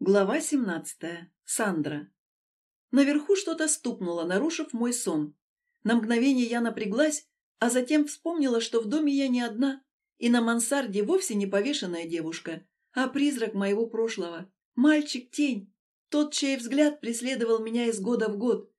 Глава 17. Сандра. Наверху что-то стукнуло, нарушив мой сон. На мгновение я напряглась, а затем вспомнила, что в доме я не одна, и на мансарде вовсе не повешенная девушка, а призрак моего прошлого. Мальчик-тень, тот, чей взгляд преследовал меня из года в год.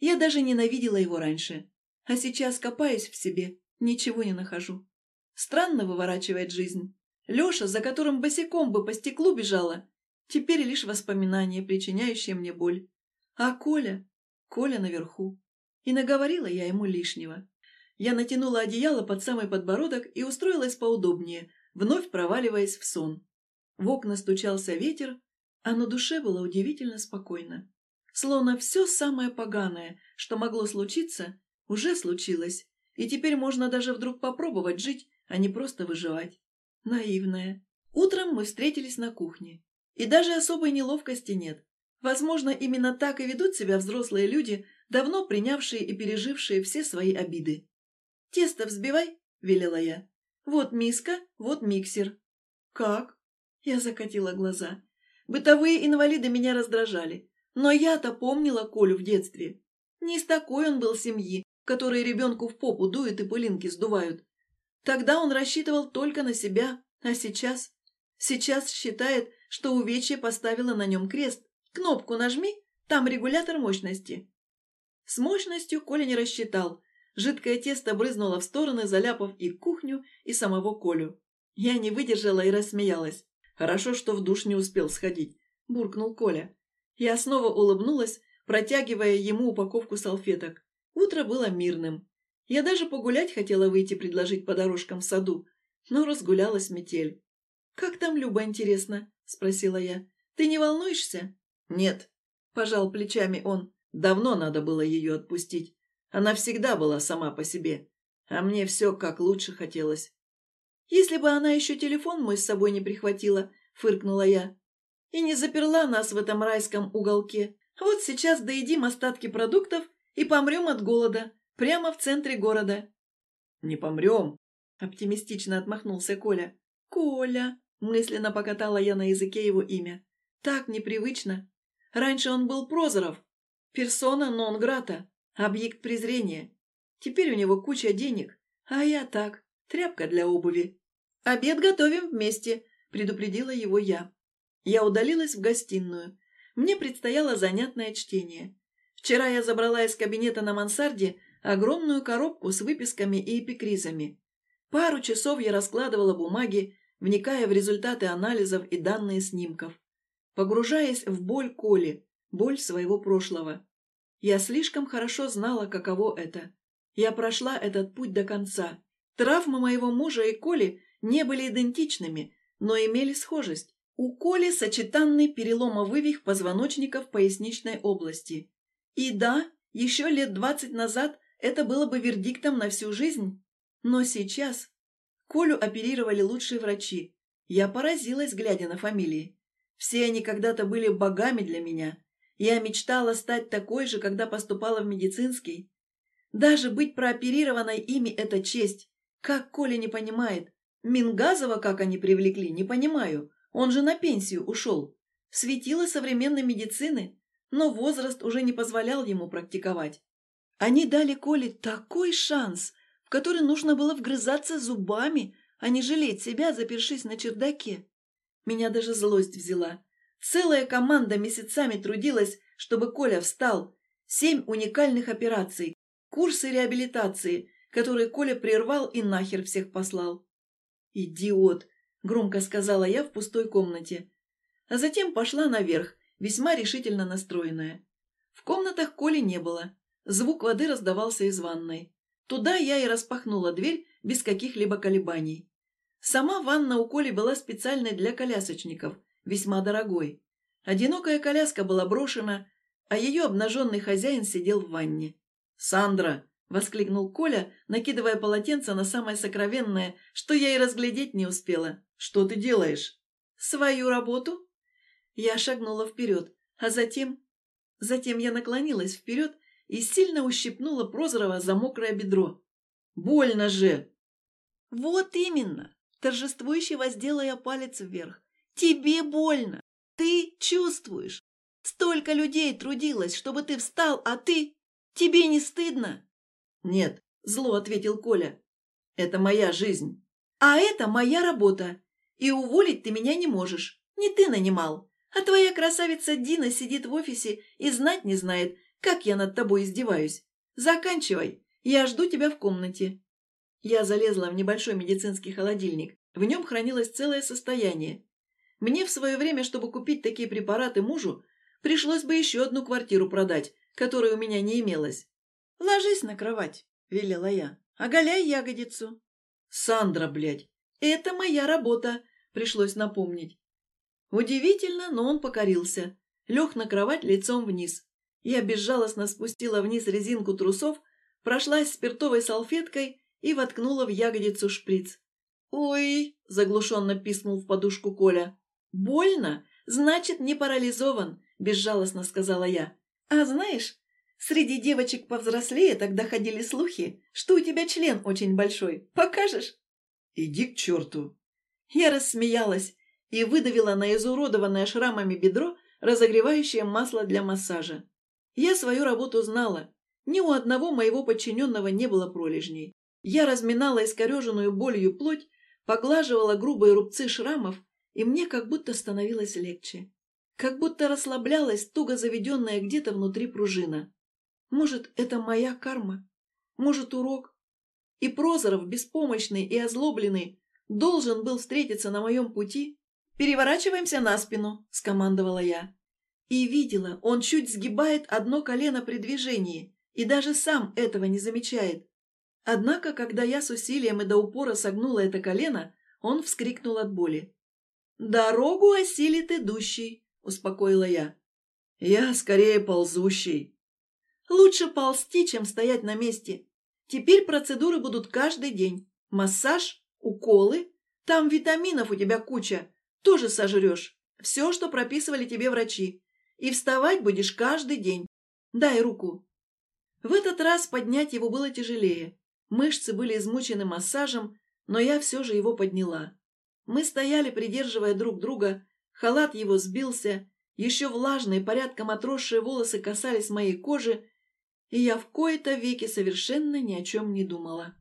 Я даже ненавидела его раньше, а сейчас копаюсь в себе, ничего не нахожу. Странно выворачивает жизнь. Леша, за которым босиком бы по стеклу бежала, Теперь лишь воспоминания, причиняющие мне боль. А Коля? Коля наверху. И наговорила я ему лишнего. Я натянула одеяло под самый подбородок и устроилась поудобнее, вновь проваливаясь в сон. В окна стучался ветер, а на душе было удивительно спокойно. Словно все самое поганое, что могло случиться, уже случилось, и теперь можно даже вдруг попробовать жить, а не просто выживать. Наивная. Утром мы встретились на кухне. И даже особой неловкости нет. Возможно, именно так и ведут себя взрослые люди, давно принявшие и пережившие все свои обиды. «Тесто взбивай», — велела я. «Вот миска, вот миксер». «Как?» — я закатила глаза. Бытовые инвалиды меня раздражали. Но я-то помнила Колю в детстве. Не из такой он был семьи, которые ребенку в попу дуют и пылинки сдувают. Тогда он рассчитывал только на себя, а сейчас... Сейчас считает, что увечье поставило на нем крест. Кнопку нажми, там регулятор мощности. С мощностью Коля не рассчитал. Жидкое тесто брызнуло в стороны, заляпав и кухню, и самого Колю. Я не выдержала и рассмеялась. «Хорошо, что в душ не успел сходить», – буркнул Коля. Я снова улыбнулась, протягивая ему упаковку салфеток. Утро было мирным. Я даже погулять хотела выйти предложить по дорожкам в саду, но разгулялась метель. «Как там Люба, интересно?» – спросила я. «Ты не волнуешься?» «Нет», – пожал плечами он. «Давно надо было ее отпустить. Она всегда была сама по себе. А мне все как лучше хотелось». «Если бы она еще телефон мой с собой не прихватила», – фыркнула я. «И не заперла нас в этом райском уголке. Вот сейчас доедим остатки продуктов и помрем от голода. Прямо в центре города». «Не помрем», – оптимистично отмахнулся Коля. «Коля», Мысленно покатала я на языке его имя. Так непривычно. Раньше он был Прозоров. Персона нон-грата. Объект презрения. Теперь у него куча денег. А я так. Тряпка для обуви. «Обед готовим вместе», – предупредила его я. Я удалилась в гостиную. Мне предстояло занятное чтение. Вчера я забрала из кабинета на мансарде огромную коробку с выписками и эпикризами. Пару часов я раскладывала бумаги, вникая в результаты анализов и данные снимков, погружаясь в боль Коли, боль своего прошлого. Я слишком хорошо знала, каково это. Я прошла этот путь до конца. Травмы моего мужа и Коли не были идентичными, но имели схожесть. У Коли сочетанный переломовывих в поясничной области. И да, еще лет двадцать назад это было бы вердиктом на всю жизнь. Но сейчас Колю оперировали лучшие врачи. Я поразилась, глядя на фамилии. Все они когда-то были богами для меня. Я мечтала стать такой же, когда поступала в медицинский. Даже быть прооперированной ими – это честь. Как Коля не понимает. Мингазова, как они привлекли, не понимаю. Он же на пенсию ушел. Светило современной медицины, но возраст уже не позволял ему практиковать. Они дали Коле такой шанс, в который нужно было вгрызаться зубами, а не жалеть себя, запершись на чердаке. Меня даже злость взяла. Целая команда месяцами трудилась, чтобы Коля встал. Семь уникальных операций, курсы реабилитации, которые Коля прервал и нахер всех послал. «Идиот!» – громко сказала я в пустой комнате. А затем пошла наверх, весьма решительно настроенная. В комнатах Коли не было. Звук воды раздавался из ванной. Туда я и распахнула дверь без каких-либо колебаний. Сама ванна у Коли была специальной для колясочников, весьма дорогой. Одинокая коляска была брошена, а ее обнаженный хозяин сидел в ванне. «Сандра!» — воскликнул Коля, накидывая полотенце на самое сокровенное, что я и разглядеть не успела. «Что ты делаешь?» «Свою работу?» Я шагнула вперед, а затем... Затем я наклонилась вперед и сильно ущипнула Прозорова за мокрое бедро. «Больно же!» «Вот именно!» – торжествующе воздела я палец вверх. «Тебе больно! Ты чувствуешь. Столько людей трудилось, чтобы ты встал, а ты... Тебе не стыдно?» «Нет», — зло ответил Коля. «Это моя жизнь». «А это моя работа. И уволить ты меня не можешь. Не ты нанимал. А твоя красавица Дина сидит в офисе и знать не знает, как я над тобой издеваюсь. Заканчивай. Я жду тебя в комнате». Я залезла в небольшой медицинский холодильник. В нем хранилось целое состояние. Мне в свое время, чтобы купить такие препараты мужу, пришлось бы еще одну квартиру продать, которой у меня не имелось. «Ложись на кровать», — велела я. «Оголяй ягодицу». «Сандра, блядь, это моя работа», — пришлось напомнить. Удивительно, но он покорился. Лег на кровать лицом вниз. Я безжалостно спустила вниз резинку трусов, прошлась спиртовой салфеткой и воткнула в ягодицу шприц. «Ой!» – заглушенно пискнул в подушку Коля. «Больно? Значит, не парализован», – безжалостно сказала я. «А знаешь, среди девочек повзрослее тогда ходили слухи, что у тебя член очень большой. Покажешь?» «Иди к черту!» Я рассмеялась и выдавила на изуродованное шрамами бедро разогревающее масло для массажа. Я свою работу знала. Ни у одного моего подчиненного не было пролежней. Я разминала искореженную болью плоть, поглаживала грубые рубцы шрамов, и мне как будто становилось легче. Как будто расслаблялась туго заведенная где-то внутри пружина. Может, это моя карма? Может, урок? И Прозоров, беспомощный и озлобленный, должен был встретиться на моем пути? «Переворачиваемся на спину», — скомандовала я. И видела, он чуть сгибает одно колено при движении, и даже сам этого не замечает. Однако, когда я с усилием и до упора согнула это колено, он вскрикнул от боли. «Дорогу осилит идущий», — успокоила я. «Я скорее ползущий». «Лучше ползти, чем стоять на месте. Теперь процедуры будут каждый день. Массаж, уколы. Там витаминов у тебя куча. Тоже сожрешь. Все, что прописывали тебе врачи. И вставать будешь каждый день. Дай руку». В этот раз поднять его было тяжелее. Мышцы были измучены массажем, но я все же его подняла. Мы стояли, придерживая друг друга, халат его сбился, еще влажные, порядком отросшие волосы касались моей кожи, и я в кои-то веки совершенно ни о чем не думала.